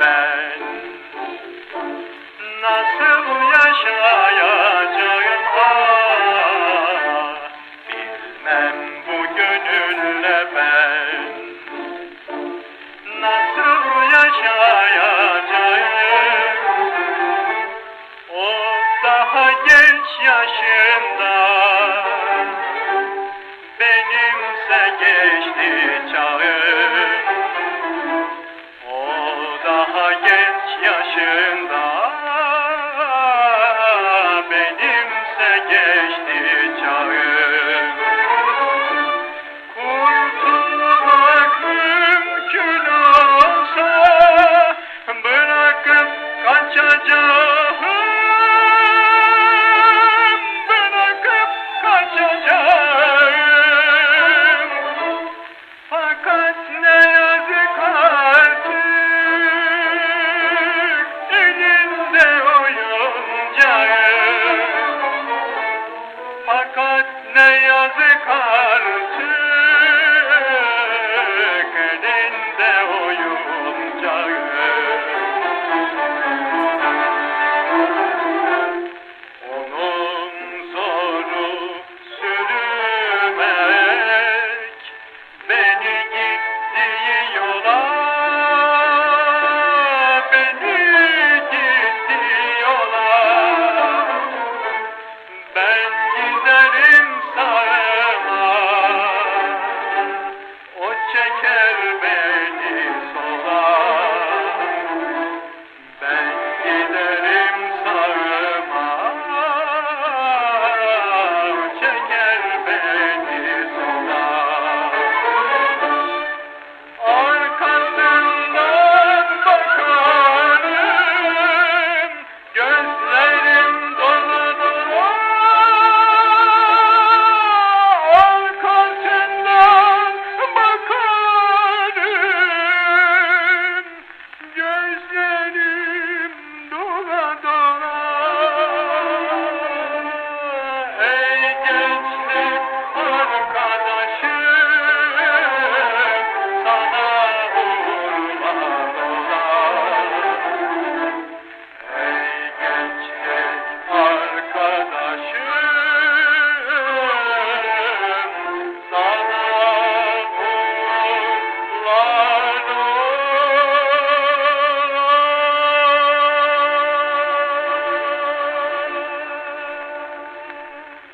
ben. Nasıl yaşayacağım? Ah Bilmem bu gönülle ben. Nasıl yaşayacağım? O daha genç yaşında genç কাজ üzerine